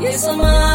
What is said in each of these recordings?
Yes, I'm.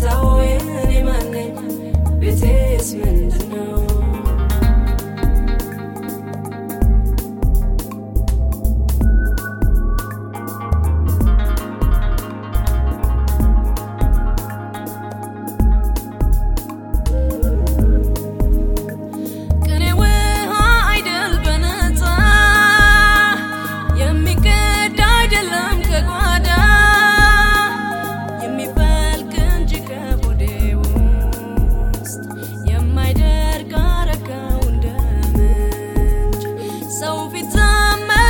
ጌታ ሆይ እኔ ማነኝ? ቤቴስ ምንድነው?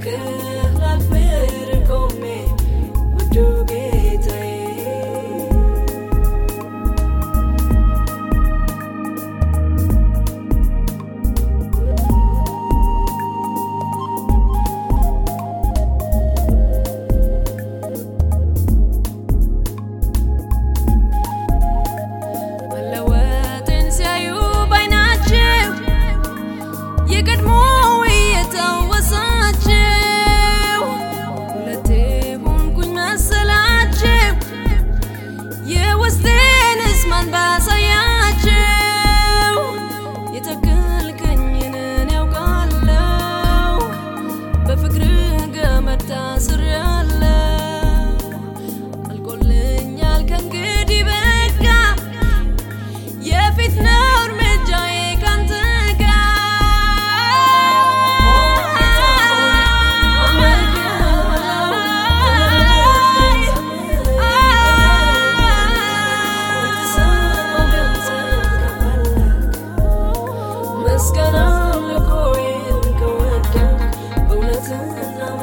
good.